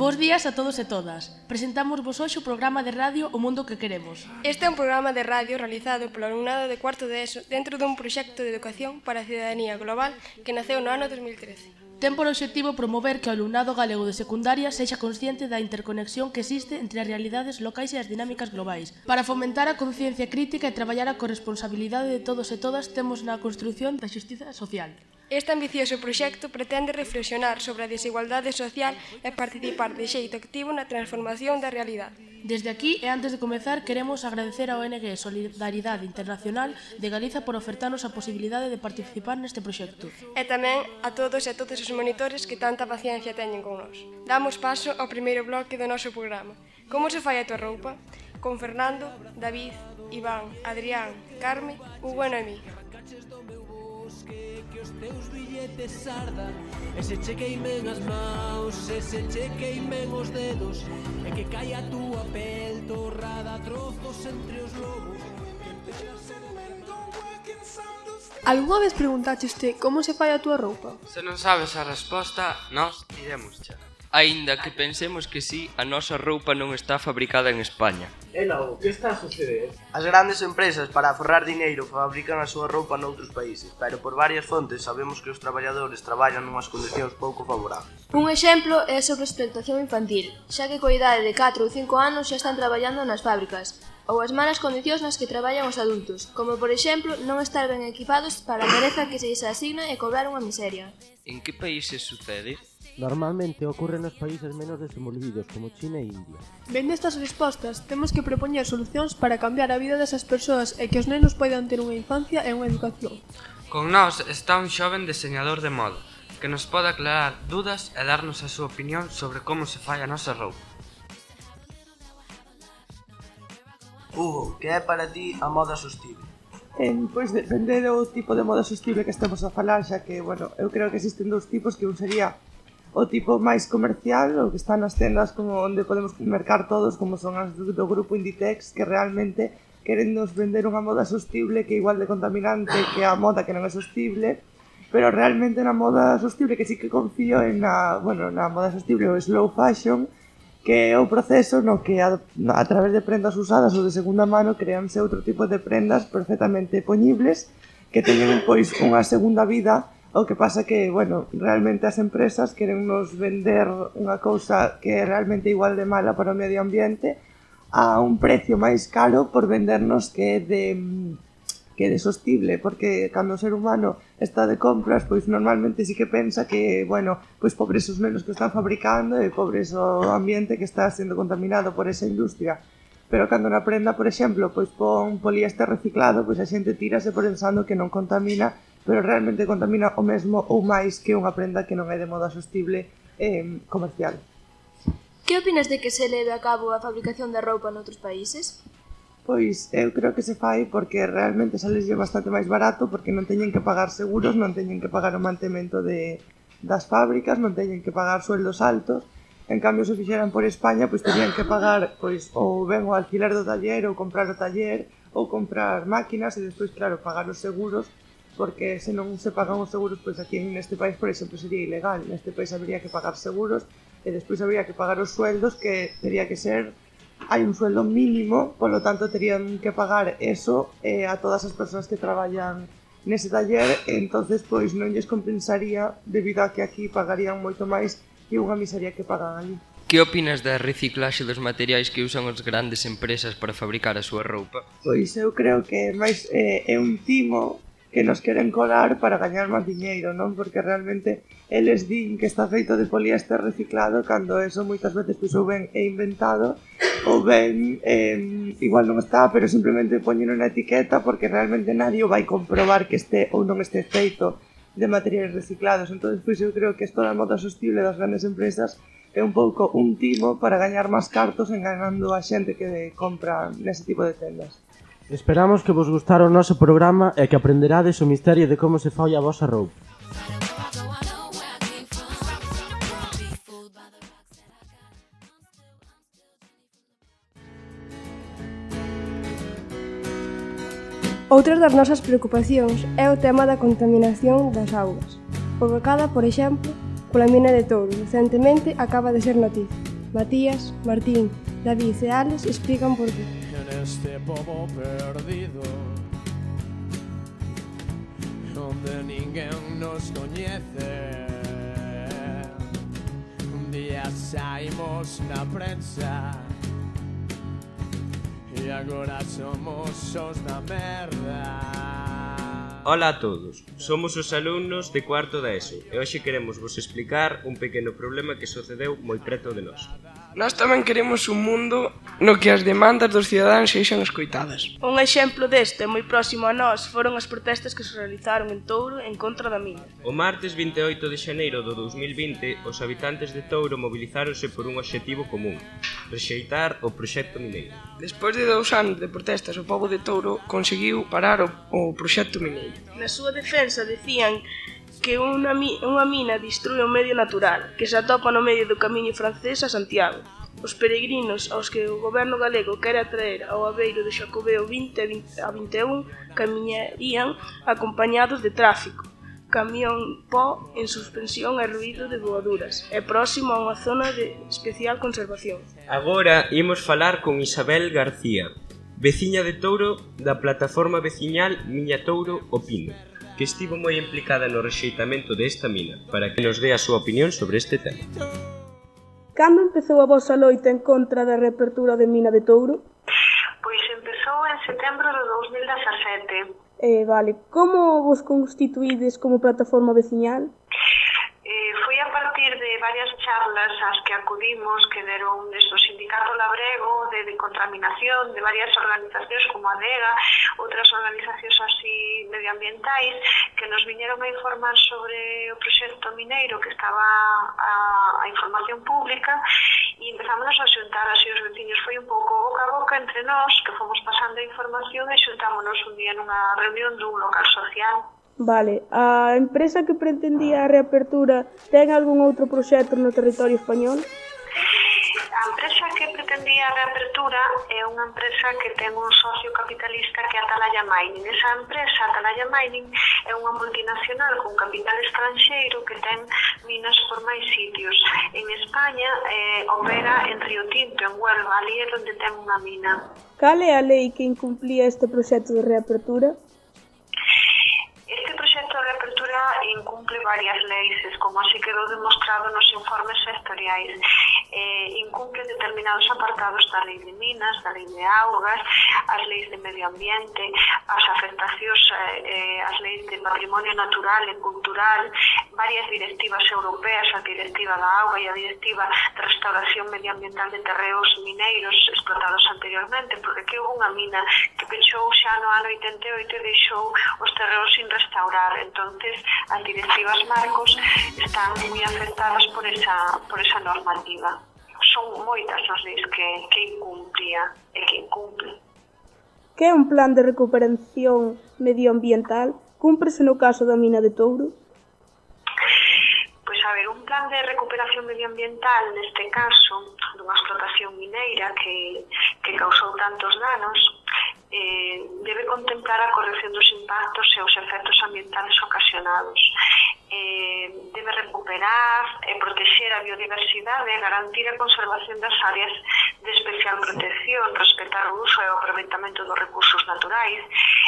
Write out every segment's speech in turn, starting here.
Bos días a todos e todas. Presentamos vos hoxe o programa de radio O Mundo que Queremos. Este é un programa de radio realizado polo alumnado de cuarto de ESO dentro dun proxecto de educación para a cidadanía global que naceu no ano 2013. Ten por obxectivo promover que o alumnado galego de secundaria sexa consciente da interconexión que existe entre as realidades locais e as dinámicas globais. Para fomentar a conciencia crítica e traballar a corresponsabilidade de todos e todas temos na construción da xustiza social. Este ambicioso proxecto pretende reflexionar sobre a desigualdade social e participar de xeito activo na transformación da realidade. Desde aquí e antes de comezar queremos agradecer ao ONG Solidaridade Internacional de Galiza por ofertarnos a posibilidade de participar neste proxecto. E tamén a todos e a todos os monitores que tanta paciencia teñen con nós. Damos paso ao primeiro bloque do noso programa. Como se fai a tua roupa? Con Fernando, David, Iván, Adrián, Carme, Hugo e Noemí teus billetes ardan E se chequeimen as maus, e se chequeimen os dedos E que caia a túa pel torrada trozos entre os lobos Alguna vez preguntaste como se fai a túa roupa? Se non sabes a resposta, nós diremos xa. Aínda que pensemos que sí, a nosa roupa non está fabricada en España. E logo, que está a suceder? As grandes empresas para aforrar dineiro fabrican a súa roupa noutros países, pero por varias fontes sabemos que os traballadores traballan nunhas condicións pouco favorables. Un exemplo é a sobreexplotación infantil, xa que coa idade de 4 ou 5 anos xa están traballando nas fábricas, ou as malas condicións nas que traballan os adultos, como por exemplo non estar ben equipados para a tarefa que se lles asigna e cobrar unha miseria. En que países sucede? Normalmente ocorre nos países menos desenvolvidos como China e India. Ben estas respostas, temos que propoñer solucións para cambiar a vida desas persoas e que os nenos poidan ter unha infancia e unha educación. Con nós está un xoven diseñador de moda, que nos pode aclarar dudas e darnos a súa opinión sobre como se fai a nosa roupa. Hugo, que é para ti a moda sostible? Eh, pois depende do tipo de moda sostible que estemos a falar, xa que, bueno, eu creo que existen dous tipos que un sería o tipo máis comercial, o que está nas tendas como onde podemos mercar todos, como son as do grupo Inditex, que realmente queren nos vender unha moda sostible que é igual de contaminante que a moda que non é sostible, pero realmente na moda sostible que sí que confío en na, bueno, na moda sostible o slow fashion, que é o proceso no que a, a través de prendas usadas ou de segunda mano creanse outro tipo de prendas perfectamente poñibles que teñen pois unha segunda vida O que pasa que, bueno, realmente as empresas queren nos vender unha cousa que é realmente igual de mala para o medio ambiente a un precio máis caro por vendernos que é de que é de sostible, porque cando o ser humano está de compras, pois normalmente sí que pensa que, bueno, pois pobres os menos que están fabricando e pobres o ambiente que está sendo contaminado por esa industria. Pero cando na prenda, por exemplo, pois pon poliéster reciclado, pois a xente tirase pensando que non contamina pero realmente contamina o mesmo ou máis que unha prenda que non é de moda sostible eh, comercial. Que opinas de que se leve a cabo a fabricación da roupa noutros países? Pois eu creo que se fai porque realmente saleslle bastante máis barato porque non teñen que pagar seguros, non teñen que pagar o mantemento de, das fábricas, non teñen que pagar sueldos altos En cambio, se fixeran por España, pois terían que pagar pois ou ben o alquiler do taller, ou comprar o taller, ou comprar máquinas e despois, claro, pagar os seguros porque se non se pagan os seguros, pois aquí neste país, por exemplo, sería ilegal. Neste país habría que pagar seguros e despois habría que pagar os sueldos que teria que ser hai un sueldo mínimo, polo tanto terían que pagar eso eh, a todas as persoas que traballan nese taller, entonces pois non lles compensaría debido a que aquí pagarían moito máis que unha miseria que pagan ali. Que opinas da reciclaxe dos materiais que usan as grandes empresas para fabricar a súa roupa? Pois eu creo que máis eh, é un timo que nos queren colar para gañar máis diñeiro, non? Porque realmente eles din que está feito de poliéster reciclado cando eso moitas veces pois ou ben é inventado ou ben eh, igual non está, pero simplemente poñen unha etiqueta porque realmente nadie vai comprobar que este ou non este feito de materiais reciclados. Entón, pois eu creo que isto da moda sostible das grandes empresas é un pouco un timo para gañar máis cartos enganando a xente que compra nese tipo de tendas. Esperamos que vos gustara o noso programa e que aprenderades o misterio de como se foi a vosa roupa. Outra das nosas preocupacións é o tema da contaminación das augas, provocada, por exemplo, pola mina de touro, recentemente acaba de ser noticia. Matías, Martín, David e Alex explican por qué neste pobo perdido Onde ninguén nos coñece Un día saímos na prensa E agora somos os da merda Ola a todos, somos os alumnos de cuarto da ESO e hoxe queremos vos explicar un pequeno problema que sucedeu moi preto de nós. Nós tamén queremos un mundo no que as demandas dos cidadáns sexan escoitadas. Un exemplo deste moi próximo a nós foron as protestas que se realizaron en Touro en contra da mina. O martes 28 de xaneiro do 2020, os habitantes de Touro mobilizáronse por un obxectivo común, rexeitar o proxecto mineiro. Despois de dous anos de protestas, o povo de Touro conseguiu parar o, o proxecto mineiro. Na súa defensa decían que unha, mi, unha mina destrui o medio natural, que se atopa no medio do camiño francés a Santiago. Os peregrinos aos que o goberno galego quere atraer ao abeiro de Xacobeo 20 a 21 camiñarían acompañados de tráfico, camión pó en suspensión e ruído de voaduras, e próximo a unha zona de especial conservación. Agora imos falar con Isabel García, veciña de Touro da plataforma veciñal Miña Touro Opino. Pino que estivo moi implicada no rexeitamento desta mina, para que nos dé a súa opinión sobre este tema. Cando empezou a vosa loita en contra da reapertura de mina de Touro? Pois empezou en setembro de 2017. Eh, vale, como vos constituídes como plataforma veciñal? varias charlas ás que acudimos que deron desde o Sindicato Labrego de, de Contaminación, de varias organizacións como a DEGA, outras organizacións así medioambientais, que nos viñeron a informar sobre o proxecto mineiro que estaba a, a información pública e empezámonos a xuntar así os veciños. Foi un pouco boca a boca entre nós que fomos pasando a información e xuntámonos un día nunha reunión dun local social Vale, a empresa que pretendía a reapertura ten algún outro proxecto no territorio español? A empresa que pretendía a reapertura é unha empresa que ten un socio capitalista que é Atalaya Mining. Esa empresa, Atalaya Mining, é unha multinacional con capital estranxeiro que ten minas por máis sitios. En España eh, opera en Río Tinto, en Huelva, ali é onde ten unha mina. Cal é a lei que incumplía este proxecto de reapertura? incumple varias leis, como así quedou demostrado nos informes sectoriais. Eh, incumple determinados apartados da lei de minas, da lei de augas, as leis de medio ambiente, as afectacións, eh, eh, as leis de patrimonio natural e cultural, varias directivas europeas, a directiva da auga e a directiva de restauración medioambiental de terreos mineiros explotados anteriormente, porque que houve unha mina que pechou xa no ano 88 e deixou os terreos sin restaurar. entonces as directivas normativas marcos están moi afectadas por esa, por esa normativa. Son moitas as leis que, que incumplía e que incumple. Que é un plan de recuperación medioambiental? Cúmprese no caso da mina de Touro? Pois a ver, un plan de recuperación medioambiental neste caso dunha explotación mineira que, que causou tantos danos eh, debe contemplar a corrección dos impactos e os efectos ambientales ocasionados eh, debe recuperar e proteger a biodiversidade, garantir a conservación das áreas de especial protección, respetar o uso e o aproveitamento dos recursos naturais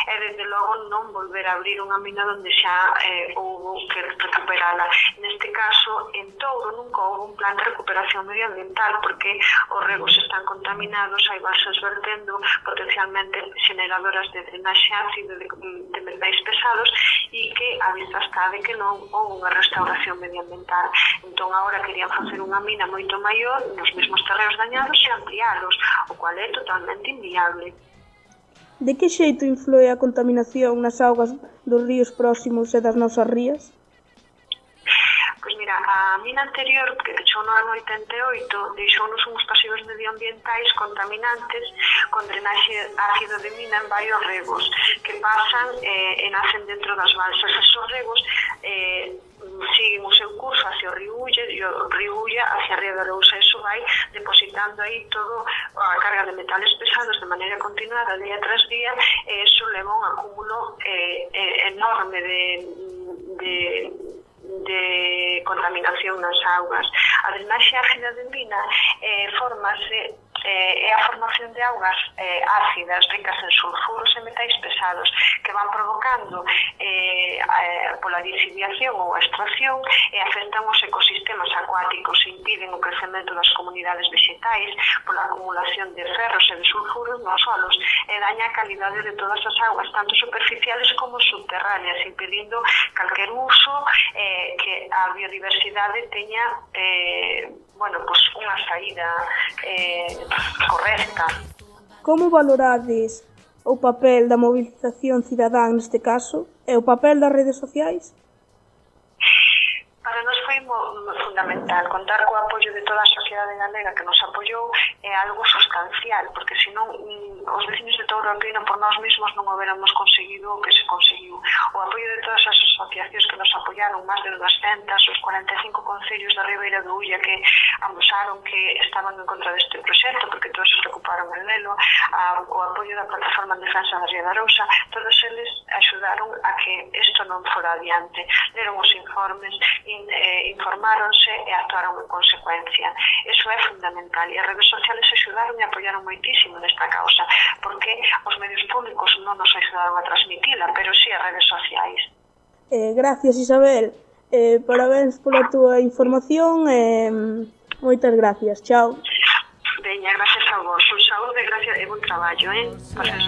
e, desde logo, non volver a abrir unha mina onde xa eh, houve que recuperala. Neste caso, en Touro nunca houve un plan de recuperación medioambiental porque os regos están contaminados, hai vasos vertendo potencialmente generadoras de drenaxe ácido de, de metais pesados e que a vista está de que non ou unha restauración medioambiental. Entón, agora querían facer unha mina moito maior nos mesmos terreos dañados e ampliálos, o cual é totalmente inviable. De que xeito influe a contaminación nas augas dos ríos próximos e das nosas rías? Pois mira, a mina anterior, que deixou no ano 88, deixounos uns pasivos medioambientais contaminantes con drenaxe ácido de mina en varios regos que pasan eh, e nacen dentro das balsas. Esos regos eh, siguen o seu curso hacia o río Ulla e o río Ulla hacia a ría de Rousa. Eso vai depositando aí todo a carga de metales pesados de maneira continuada día tras día e eso leva un acúmulo eh, eh enorme de, de de contaminación nas augas. Ademais, a ácida de mina eh, formase eh, é a formación de augas eh, ácidas ricas en sulfuros e metais pesados que van provocando eh, eh, pola disidiación ou extracción e afectan os ecosistemas acuáticos e impiden o crecemento das comunidades vegetais pola acumulación de ferros e de sulfuros nos solos e daña a calidade de todas as augas tanto superficiales como subterráneas impedindo calquer uso eh, que a biodiversidade teña eh, bueno, pues unha saída eh, correcta. Como valorades o papel da mobilización cidadán neste caso e o papel das redes sociais? foi mm, fundamental. Contar co apoio de toda a sociedade galega que nos apoiou é algo sustancial, porque senón mm, os vecinos de Touro Andino por nós mesmos non hubiéramos conseguido o que se conseguiu. O apoio de todas as asociacións que nos apoiaron, máis de 200, os 45 concellos da Ribeira do Ulla que amosaron que estaban en contra deste proxecto, porque todos os preocuparon en Lelo, a, o apoio da plataforma en defensa da Ría da Rousa, todos eles axudaron a que isto non fora adiante. Deron os informes, in, eh, informáronse e actuaron en consecuencia. Eso é fundamental e as redes sociales axudaron e apoiaron moitísimo nesta causa, porque os medios públicos non nos axudaron a transmitila, pero sí as redes sociais. Eh, gracias Isabel, eh, parabéns pola túa información e eh, moitas gracias, chao. Veña, gracias a vos, un saúde, gracias e bon traballo, eh? Pasas,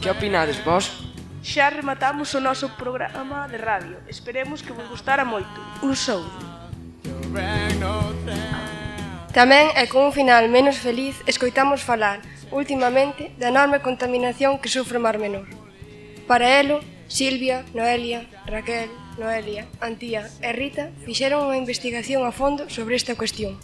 Que opinades vos Xa rematamos o noso programa de radio. Esperemos que vos gustara moito. Un saúdo. Tamén e con un final menos feliz escoitamos falar últimamente da enorme contaminación que sufre o Mar Menor. Para elo, Silvia, Noelia, Raquel, Noelia, Antía e Rita fixeron unha investigación a fondo sobre esta cuestión.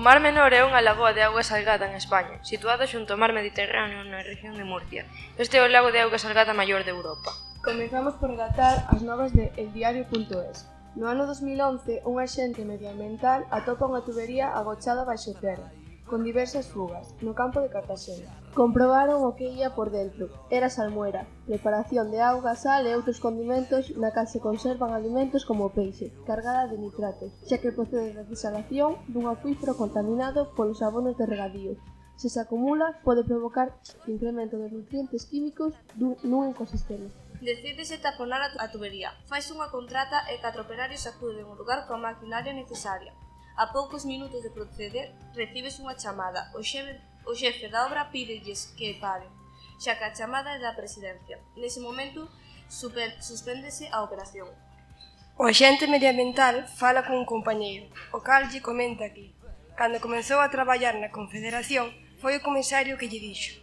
O Mar Menor é unha lagoa de auga salgada en España, situada xunto ao mar Mediterráneo na región de Murcia. Este é o lago de auga salgada maior de Europa. Comezamos por relatar as novas de eldiario.es. No ano 2011, un axente medioambiental atopa unha tubería agochada baixo terra, con diversas fugas, no campo de Cartaxena. Comprobaron o que ía por dentro. Era salmuera, preparación de auga, sal e outros condimentos na cal se conservan alimentos como o peixe, cargada de nitratos, xa que procede da desalación dun acuífero contaminado polos abonos de regadío. Se se acumula, pode provocar o incremento dos nutrientes químicos dun, nun ecosistema. Decídese taponar a tubería. Fais unha contrata e catro operarios acuden ao lugar coa maquinaria necesaria. A poucos minutos de proceder, recibes unha chamada. O xeven o xefe da obra pídelles que paren, xa que a chamada é da presidencia. Nese momento, super, suspéndese a operación. O axente medioambiental fala cun compañeiro, o cal lle comenta aquí. Cando comezou a traballar na Confederación, foi o comisario que lle dixo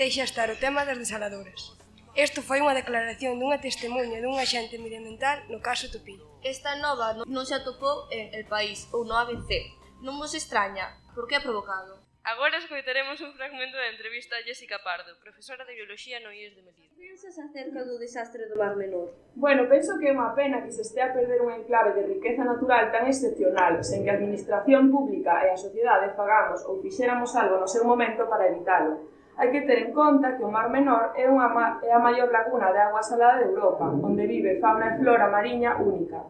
deixa estar o tema das desaladoras. Isto foi unha declaración dunha testemunha dun axente medioambiental no caso Tupillo. Esta nova non se atopou en El País ou no ABC. Non vos extraña, porque é provocado. Agora escoitaremos un fragmento da entrevista a Jessica Pardo, profesora de Biología no IES de Melide. Pensas acerca do desastre do Mar Menor? Bueno, penso que é unha pena que se estea a perder un enclave de riqueza natural tan excepcional, sen que a administración pública e a sociedade fagamos ou fixéramos algo no seu momento para evitalo. Hai que ter en conta que o Mar Menor é, unha ma é a maior laguna de agua salada de Europa, onde vive fauna e flora mariña única.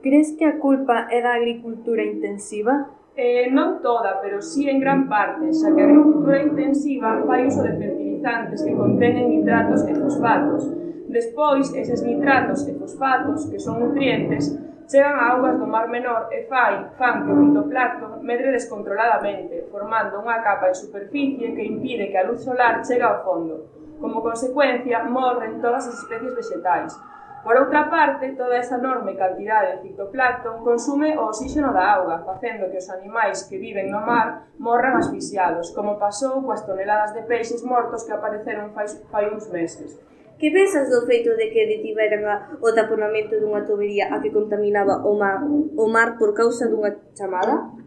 Crees que a culpa é da agricultura intensiva? Eh, non toda, pero sí en gran parte, xa que a agricultura intensiva fai uso de fertilizantes que contenen nitratos e fosfatos. Despois, eses nitratos e fosfatos, que son nutrientes, chegan a augas do Mar Menor e fai, fan que o fitoplancton medre descontroladamente, formando unha capa en superficie que impide que a luz solar chegue ao fondo. Como consecuencia, morren todas as especies vexetais, Por outra parte, toda esa enorme cantidade de fitoplancton consume o oxígeno da auga, facendo que os animais que viven no mar morran asfixiados, como pasou coas toneladas de peixes mortos que apareceron fai, fai uns meses. Que pensas do feito de que detiveran a, o taponamento dunha tubería a que contaminaba o mar, o mar por causa dunha chamada?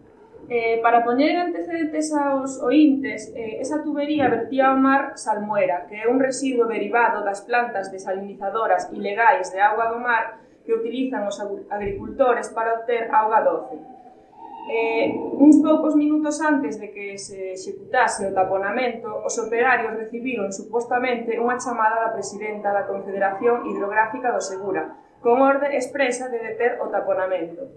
Eh, para poñer en antecedentes aos ointes, eh, esa tubería vertía ao mar salmuera, que é un residuo derivado das plantas desalinizadoras ilegais de auga do mar que utilizan os agricultores para obter auga doce. Eh, uns poucos minutos antes de que se executase o taponamento, os operarios recibiron supostamente unha chamada da presidenta da Confederación Hidrográfica do Segura, con orde expresa de deter o taponamento.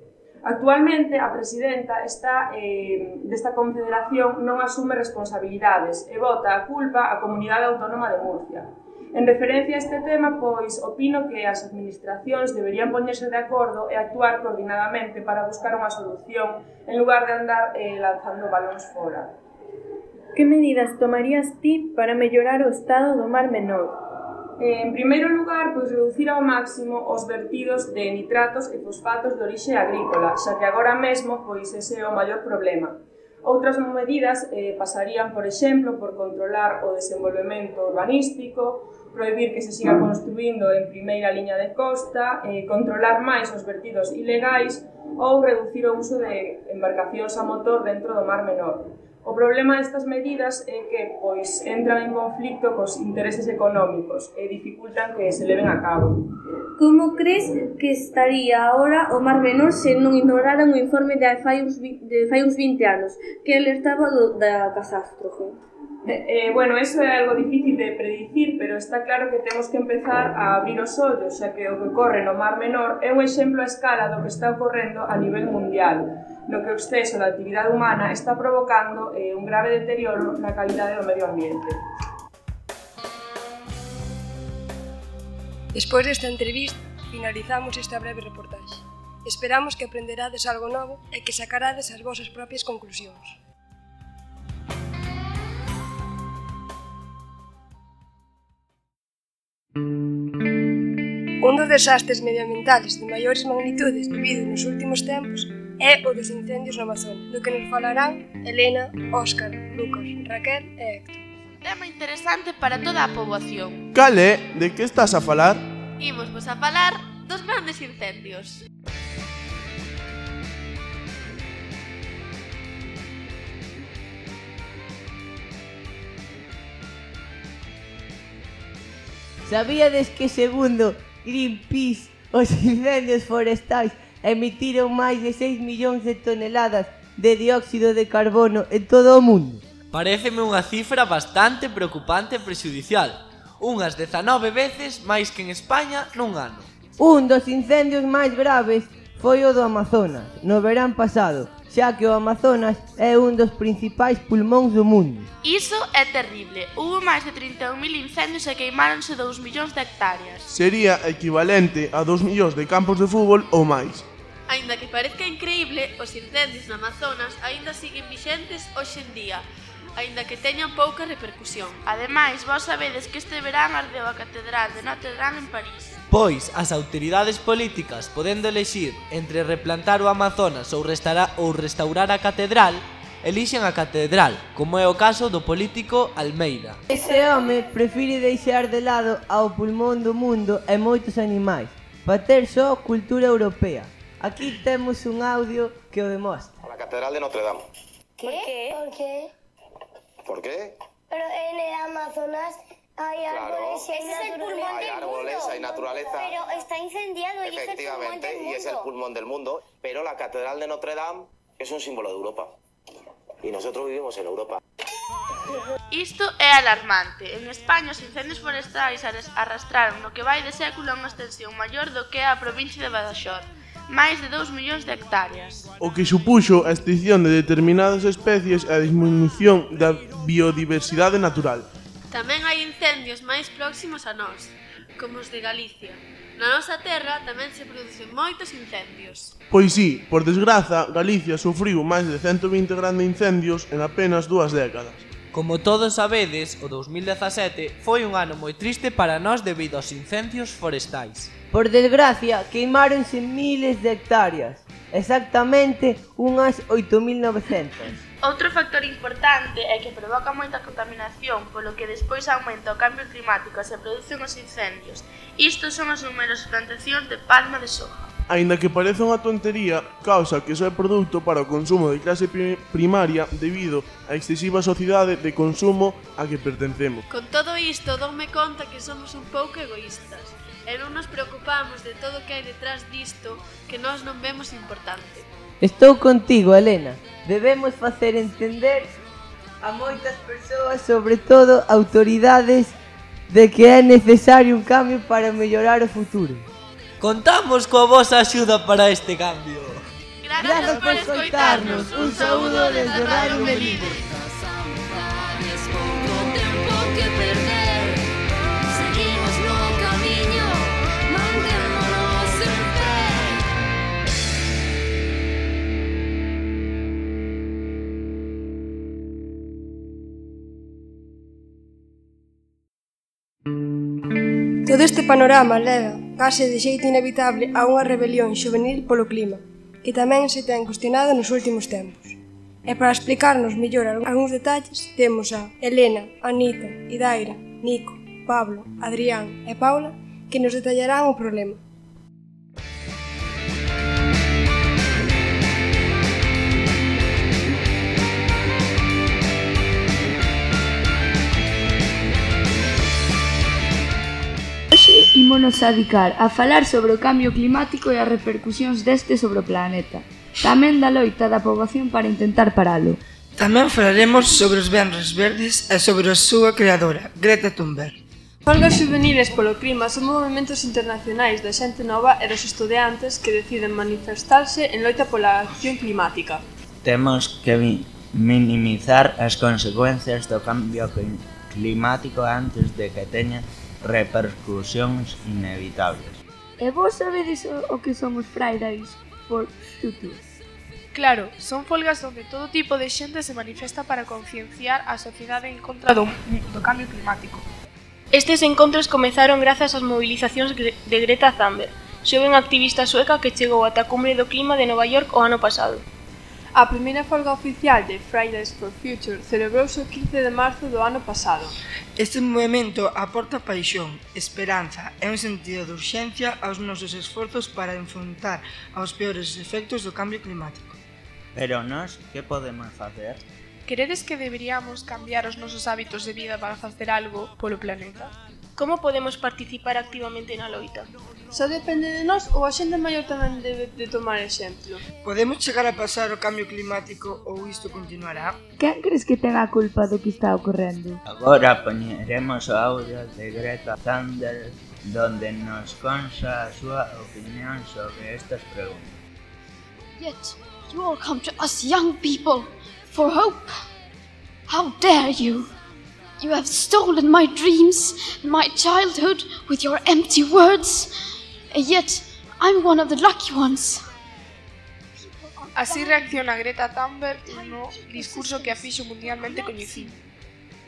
Actualmente, a presidenta está, eh, desta confederación non asume responsabilidades e vota a culpa á Comunidade Autónoma de Murcia. En referencia a este tema, pois, opino que as administracións deberían poñerse de acordo e actuar coordinadamente para buscar unha solución en lugar de andar eh, lanzando balóns fora. Que medidas tomarías ti para mellorar o estado do Mar Menor? En primeiro lugar, pois reducir ao máximo os vertidos de nitratos e fosfatos de orixe agrícola, xa que agora mesmo pois ese é o maior problema. Outras medidas eh, pasarían, por exemplo, por controlar o desenvolvemento urbanístico, prohibir que se siga construindo en primeira liña de costa, eh, controlar máis os vertidos ilegais ou reducir o uso de embarcacións a motor dentro do mar menor. O problema destas medidas é que pois entran en conflicto cos intereses económicos e dificultan que se leven a cabo. Como crees que estaría agora o Mar Menor se non ignoraran o informe de fai uns, de fai uns 20 anos que alertaba do, da catástrofe? Eh, eh, bueno, eso é algo difícil de predicir, pero está claro que temos que empezar a abrir os ollos, xa que o que corre no Mar Menor é un exemplo a escala do que está ocorrendo a nivel mundial no que o exceso da actividade humana está provocando eh, un grave deterioro na calidade do medio ambiente. Despois desta entrevista, finalizamos esta breve reportaxe. Esperamos que aprenderades algo novo e que sacarades as vosas propias conclusións. Un dos desastres medioambientais de maiores magnitudes vividos nos últimos tempos é o dos incendios no Amazonas, do que nos falarán Elena, Óscar, Lucas, Raquel e Héctor. Tema interesante para toda a poboación. Cal é? De que estás a falar? Imos vos a falar dos grandes incendios. Sabíades que segundo Greenpeace os incendios forestais emitiron máis de 6 millóns de toneladas de dióxido de carbono en todo o mundo. Pareceme unha cifra bastante preocupante e prexudicial, unhas 19 veces máis que en España nun ano. Un dos incendios máis graves foi o do Amazonas, no verán pasado, xa que o Amazonas é un dos principais pulmóns do mundo. Iso é terrible. Hubo máis de 31.000 incendios e queimáronse 2 millóns de hectáreas. Sería equivalente a 2 millóns de campos de fútbol ou máis. Aínda que parezca increíble, os incendios na Amazonas aínda siguen vixentes hoxe en día, aínda que teñan pouca repercusión. Ademais, vos sabedes que este verán ardeu a Catedral de Notre Dame en París. Pois, as autoridades políticas podendo elexir entre replantar o Amazonas ou, restara, ou restaurar a Catedral, elixen a catedral, como é o caso do político Almeida. Ese home prefire deixar de lado ao pulmón do mundo e moitos animais, para ter só cultura europea. Aquí temos un audio que o demostra. A la catedral de Notre Dame. ¿Qué? ¿Por qué? ¿Por qué? Pero en el Amazonas hay Claro. árboles y hay, Ese es el naturaleza. pulmón Hay del árboles, mundo. hay naturaleza. Pero está incendiado y es el pulmón del mundo. y es el pulmón del mundo, pero la catedral de Notre Dame es un símbolo de Europa. Y nosotros vivimos en Europa. Isto é alarmante. En España os incendios forestais arras- arrastraron no que vai de século unha extensión maior do que a provincia de Badaxoz, máis de 2 millóns de hectáreas. O que supuxo a extinción de determinadas especies e a disminución da biodiversidade natural. Tamén hai incendios máis próximos a nós, como os de Galicia. Na nosa terra tamén se producen moitos incendios. Pois sí, por desgraza, Galicia sufriu máis de 120 grandes incendios en apenas dúas décadas. Como todos sabedes, o 2017 foi un ano moi triste para nós debido aos incendios forestais. Por desgracia, queimáronse miles de hectáreas, exactamente unhas 8.900. Outro factor importante é que provoca moita contaminación, polo que despois aumenta o cambio climático e se producen os incendios. Isto son os numerosas plantacións de palma de soja. Aínda que pareza unha tontería, causa que só é produto para o consumo de clase primaria debido á excesiva sociedade de consumo a que pertencemos. Con todo isto, donme conta que somos un pouco egoístas e non nos preocupamos de todo o que hai detrás disto que nós non vemos importante. Estou contigo, Elena. Debemos facer entender a moitas persoas, sobre todo autoridades, de que é necesario un cambio para mellorar o futuro. Contamos coa vosa axuda para este cambio. Grazas por escoitarnos. Un saúdo desde Radio Melide. Todo este panorama leva case de xeito inevitable a unha rebelión juvenil polo clima, que tamén se ten cuestionado nos últimos tempos. E para explicarnos mellor algúns detalles, temos a Elena, Anita, Idaira, Nico, Pablo, Adrián e Paula que nos detallarán o problema. ímonos adicar a falar sobre o cambio climático e as repercusións deste sobre o planeta. Tamén da loita da poboación para intentar paralo. Tamén falaremos sobre os benres verdes e sobre a súa creadora, Greta Thunberg. Folgas juveniles polo clima son movimentos internacionais da xente nova e dos estudiantes que deciden manifestarse en loita pola acción climática. Temos que minimizar as consecuencias do cambio climático antes de que teña repercusións inevitables. E vos sabedes o que son os Fridays for Future? Claro, son folgas onde todo tipo de xente se manifesta para concienciar a sociedade en contra do, do cambio climático. Estes encontros comezaron grazas ás movilizacións de Greta Thunberg, xoven activista sueca que chegou ata a cumbre do clima de Nova York o ano pasado. A primeira folga oficial de Fridays for Future celebrouse o 15 de marzo do ano pasado. Este movimento aporta paixón, esperanza e un sentido de urxencia aos nosos esforzos para enfrontar aos peores efectos do cambio climático. Pero nós, que podemos facer? Queredes que deberíamos cambiar os nosos hábitos de vida para facer algo polo planeta? Como podemos participar activamente na loita? Só depende de nós ou a xente maior tamén debe de tomar exemplo. Podemos chegar a pasar o cambio climático ou isto continuará? Quen crees que ten a culpa do que está ocorrendo? Agora poñeremos o audio de Greta Thunberg donde nos consa a súa opinión sobre estas preguntas. Yet, you all come to us young people for hope. How dare you? You have stolen my dreams and my childhood with your empty words. And yet, I'm one of the lucky ones. Así reacciona Greta Thunberg no discurso que a fixo mundialmente coñecido.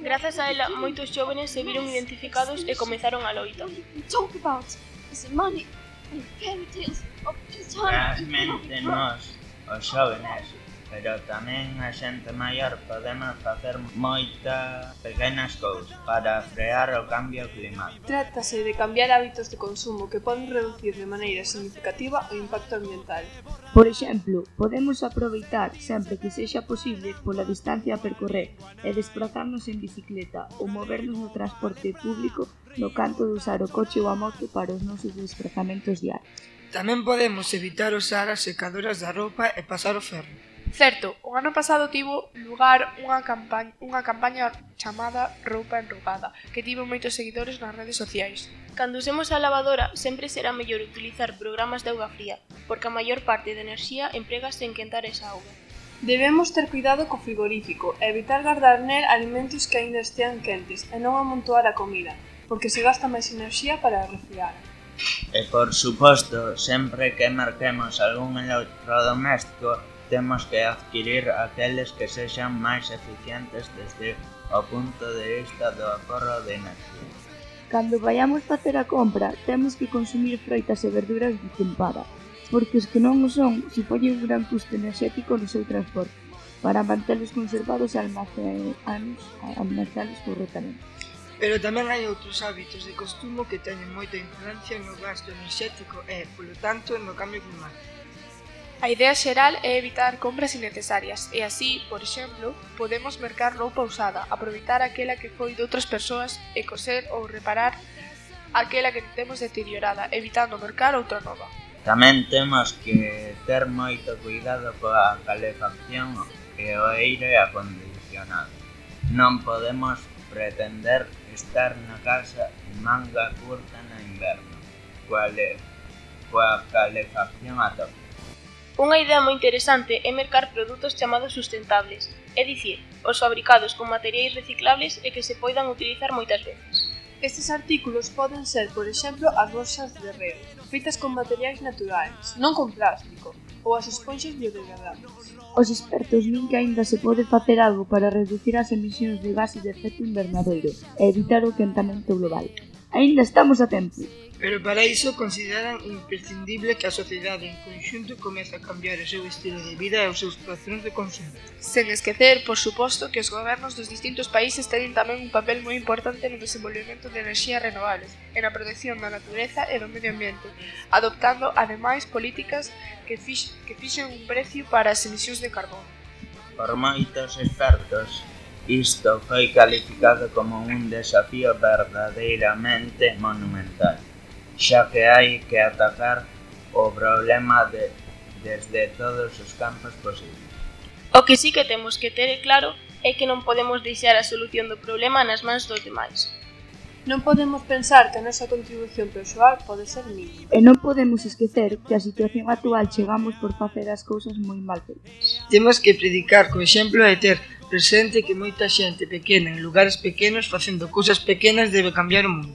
Grazas a ela, moitos xóvenes se viron identificados e comezaron a loita. Talk about is money and fairy tales of Realmente nós, os xóvenes, pero tamén a xente maior podemos facer moitas pequenas cousas para frear o cambio climático. Trátase de cambiar hábitos de consumo que poden reducir de maneira significativa o impacto ambiental. Por exemplo, podemos aproveitar sempre que sexa posible pola distancia a percorrer e desplazarnos en bicicleta ou movernos no transporte público no canto de usar o coche ou a moto para os nosos desplazamentos diarios. Tamén podemos evitar usar as secadoras da roupa e pasar o ferro. Certo, o ano pasado tivo lugar unha campaña, unha campaña chamada Roupa Enrugada, que tivo moitos seguidores nas redes sociais. Cando usemos a lavadora, sempre será mellor utilizar programas de auga fría, porque a maior parte da enerxía empregase en quentar esa auga. Debemos ter cuidado co frigorífico e evitar guardar nel alimentos que aínda estean quentes e non amontoar a comida, porque se gasta máis enerxía para refriar. E por suposto, sempre que marquemos algún electrodoméstico, temos que adquirir aqueles que sexan máis eficientes desde o punto de vista do acorro de enerxía. Cando vayamos facer a compra, temos que consumir froitas e verduras de tempada, porque os que non o son supoñen un gran custo enerxético no seu transporte, para mantelos conservados e almacenalos, almacenalos correctamente. Pero tamén hai outros hábitos de costumo que teñen moita influencia no gasto enerxético e, polo tanto, no cambio climático. A idea xeral é evitar compras innecesarias e así, por exemplo, podemos mercar roupa usada, aproveitar aquela que foi de outras persoas e coser ou reparar aquela que temos deteriorada, evitando mercar outra nova. Tamén temos que ter moito cuidado coa calefacción e o aire acondicionado. Non podemos pretender estar na casa en manga curta no inverno, coa, le... coa calefacción a tope. Unha idea moi interesante é mercar produtos chamados sustentables, é dicir, os fabricados con materiais reciclables e que se poidan utilizar moitas veces. Estes artículos poden ser, por exemplo, as bolsas de reo, feitas con materiais naturais, non con plástico, ou as esponxas biodegradables. Os expertos din que aínda se pode facer algo para reducir as emisións de gases de efecto invernadoiro e evitar o quentamento global. Aínda estamos a tempo. Pero para iso consideran imprescindible que a sociedade en conxunto comece a cambiar o seu estilo de vida e os seus patróns de consumo. Sen esquecer, por suposto, que os gobernos dos distintos países teñen tamén un papel moi importante no desenvolvemento de enerxías renovables e na protección da natureza e do medio ambiente, adoptando, ademais, políticas que, fix, que fixen un precio para as emisións de carbón. Para maitas e Isto foi calificado como un desafío verdadeiramente monumental, xa que hai que atacar o problema de, desde todos os campos posibles. O que sí que temos que ter claro é que non podemos deixar a solución do problema nas mans dos demais. Non podemos pensar que a nosa contribución persoal pode ser mínima. E non podemos esquecer que a situación actual chegamos por facer as cousas moi mal feitas. Temos que predicar co exemplo e ter presente que moita xente pequena en lugares pequenos facendo cousas pequenas debe cambiar o mundo.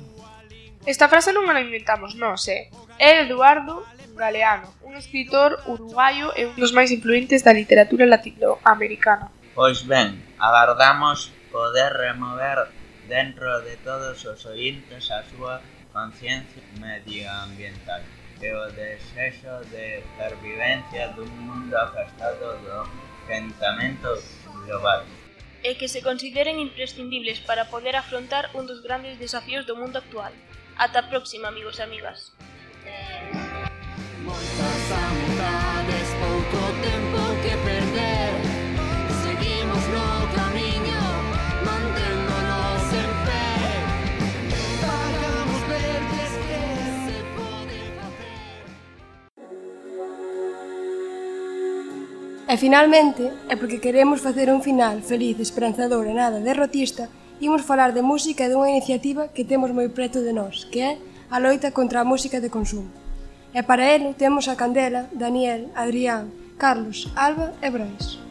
Esta frase non a inventamos nós, eh? É Eduardo Galeano, un escritor uruguaio e un dos máis influentes da literatura latinoamericana. Pois ben, agardamos poder remover dentro de todos os ointes a súa conciencia medioambiental e o desexo de pervivencia dun mundo afastado do quentamento global e que se consideren imprescindibles para poder afrontar un dos grandes desafíos do mundo actual. Ata a próxima, amigos e amigas. Moitas amizades, pouco tempo que perder E finalmente, e porque queremos facer un final feliz, esperanzador e nada derrotista, imos falar de música e dunha iniciativa que temos moi preto de nós, que é a loita contra a música de consumo. E para elo temos a Candela, Daniel, Adrián, Carlos, Alba e Brais.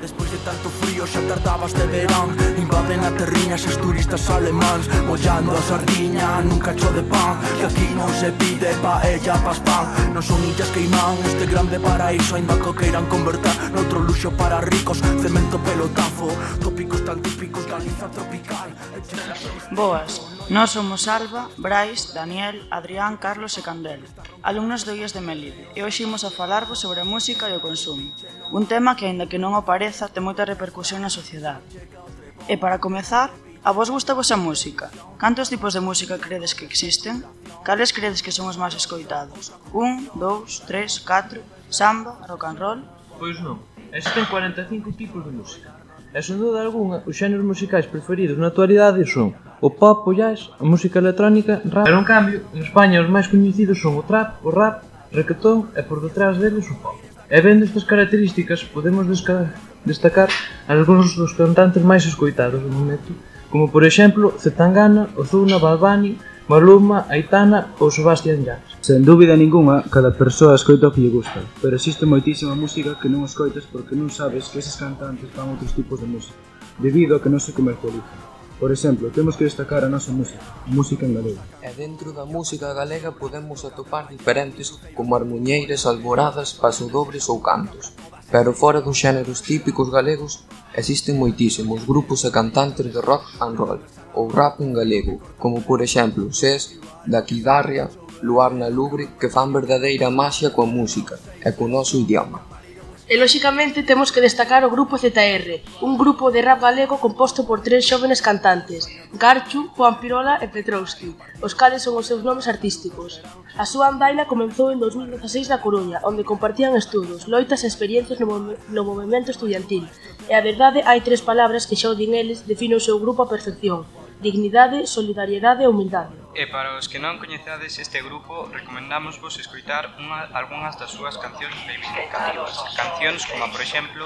Despois de tanto frío xa tardabas de verán. Invaden a terriña xa turistas alemáns Mollando a sardiña nun cacho de pan. Que aquí non se pide paella pas pan. Non son illas que imán este grande paraíso Ainda co queiran convertar noutro luxo para ricos. Cemento pelotazo, tópicos tan típicos Galiza tropical. Boas, Nós somos Alba, Brais, Daniel, Adrián, Carlos e Candel, alumnos do IES de Melide, e hoxe imos a falarvos sobre a música e o consumo, un tema que, aínda que non o pareza, ten moita repercusión na sociedade. E para comezar, a vos gusta vos a música? Cantos tipos de música credes que existen? Cales credes que son os máis escoitados? Un, dous, tres, catro, samba, rock and roll? Pois non, existen 45 tipos de música. E sen duda algunha, os xéneros musicais preferidos na actualidade son o pop, o jazz, a música electrónica, rap. Pero en cambio, en España os máis coñecidos son o trap, o rap, reggaetón e por detrás deles o pop. E vendo estas características podemos destacar algúns dos cantantes máis escoitados no momento, como por exemplo Zetangana, Ozuna, Balbani, Maluma, Aitana ou Sebastián Yats. Sen dúbida ningunha, cada persoa escoita o que lle gusta, pero existe moitísima música que non escoitas porque non sabes que eses cantantes fan outros tipos de música, debido a que non se comercializan. Por exemplo, temos que destacar a nosa música, a música en galego. E dentro da música galega podemos atopar diferentes como armoñeiras, alboradas, pasodobres ou cantos. Pero fora dos xéneros típicos galegos, existen moitísimos grupos e cantantes de rock and roll ou rap en galego, como por exemplo Ses, da Luar na Lubre, que fan verdadeira maxia coa música e co noso idioma. E, lóxicamente, temos que destacar o Grupo ZR, un grupo de rap galego composto por tres xóvenes cantantes, Garchu, Juan Pirola e Petrovski, os cales son os seus nomes artísticos. A súa andaina comenzou en 2016 na Coruña, onde compartían estudos, loitas e experiencias no, mov no movimento estudiantil. E a verdade hai tres palabras que xa o din eles define o seu grupo a perfección, dignidade, solidariedade e humildade. E para os que non coñecedes este grupo, recomendámosvos escoitar unha, algunhas das súas cancións reivindicativas. Cancións como, por exemplo,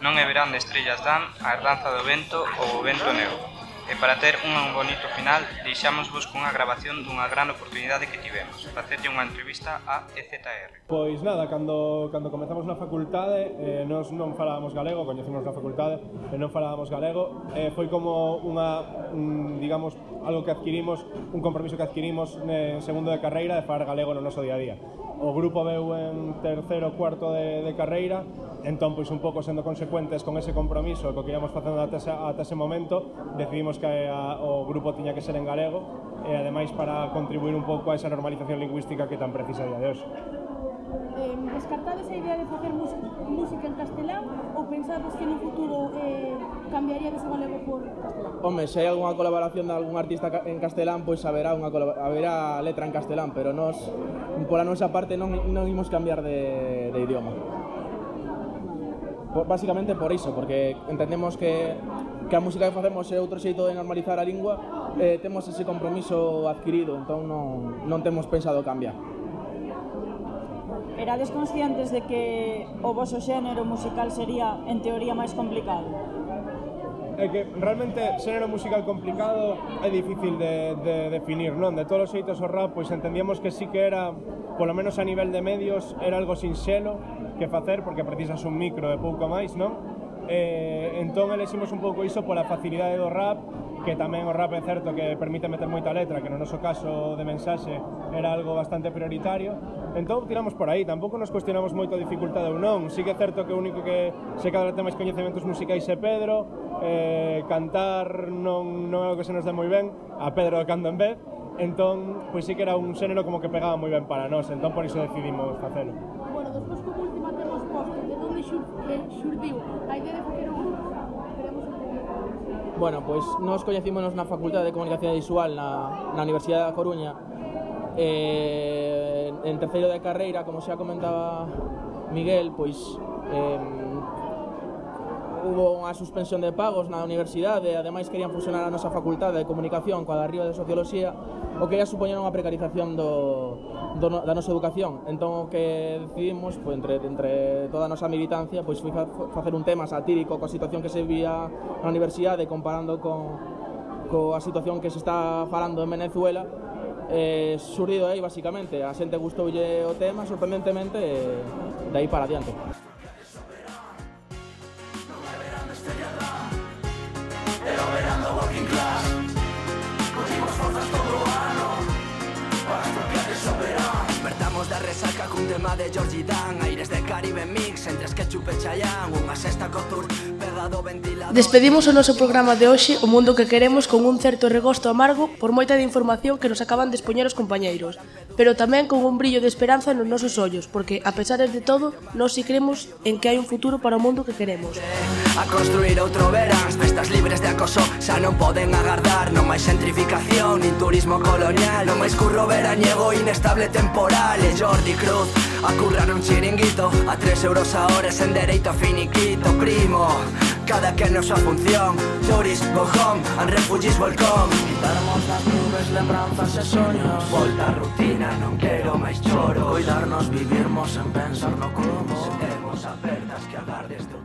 Non é verán de estrellas dan, A herdanza do vento ou O vento negro. E para ter un bonito final, deixámosvos cunha grabación dunha gran oportunidade que tivemos, facerlle unha entrevista a EZR. Pois nada, cando, cando comezamos na facultade, eh, nos non falábamos galego, coñecemos na facultade, e non falábamos galego, eh, foi como unha, un, digamos, algo que adquirimos, un compromiso que adquirimos eh, en segundo de carreira de falar galego no noso día a día. O grupo veu en terceiro, cuarto de, de carreira, entón, pois un pouco sendo consecuentes con ese compromiso que íamos facendo ata ese, ata ese momento, decidimos que a, o grupo tiña que ser en galego e ademais para contribuir un pouco a esa normalización lingüística que tan precisa día de hoxe. Eh, descartades a idea de facer música en castelán ou pensades que no futuro eh, cambiaría ese galego por castelán? Home, se hai algunha colaboración de algún artista en castelán, pois haberá unha haberá letra en castelán, pero nos pola nosa parte non, non imos cambiar de, de idioma. Por, básicamente por iso, porque entendemos que que a música que facemos é outro xeito de normalizar a lingua, eh, temos ese compromiso adquirido, entón non, non temos pensado cambiar. Erades conscientes de que o voso xénero musical sería, en teoría, máis complicado? é que realmente xénero musical complicado é difícil de, de definir, non? De todos os xeitos o rap, pois entendíamos que sí que era, polo menos a nivel de medios, era algo sinxelo que facer, porque precisas un micro e pouco máis, non? eh, entón eleximos un pouco iso pola facilidade do rap que tamén o rap é certo que permite meter moita letra que no noso caso de mensaxe era algo bastante prioritario. Entón tiramos por aí, tampouco nos cuestionamos moito a dificultade ou non. Sí que é certo que o único que se cadra ten máis coñecementos musicais é Pedro eh, cantar non, non é o que se nos dá moi ben a Pedro cando en vez. Entón, pois sí que era un xénero como que pegaba moi ben para nós entón por iso decidimos facelo. Bueno, despois Bueno, pois nós coñecímonos na Facultade de Comunicación Visual na, na Universidade da Coruña. Eh, en terceiro de carreira, como xa comentaba Miguel, pois eh, hubo unha suspensión de pagos na universidade, ademais querían fusionar a nosa facultade de comunicación coa da Río de Socioloxía, o que ia supoñer unha precarización do, do, da nosa educación. Entón o que decidimos, pois, entre, entre toda a nosa militancia, pois foi facer un tema satírico coa situación que se vía na universidade comparando con, coa situación que se está falando en Venezuela, eh, surdido aí basicamente. A xente gustoulle o tema, sorprendentemente, eh, de aí para adiante. glass. tema de Georgie Dan Aires de Caribe Mix Entre Sketchup e Chayang Unha sexta cotur Pegado ventilador. Despedimos o noso programa de hoxe O mundo que queremos con un certo regosto amargo Por moita de información que nos acaban de expoñer os compañeiros Pero tamén con un brillo de esperanza nos nosos ollos Porque a pesar de todo Nos si cremos en que hai un futuro para o mundo que queremos. A construir outro verán Festas libres de acoso Xa non poden agardar Non máis gentrificación Nin turismo colonial Non máis curro veraniego Inestable temporal E Jordi Cruz A currar un chiringuito A 3 euros a hora en dereito finiquito Primo, cada que na súa función Turis, home and refugees welcome Quitarmos das nubes lembranzas e soños Volta a rutina, non quero máis choro. Cuidarnos, vivirmos en pensar no como. Sentemos apertas que agardes do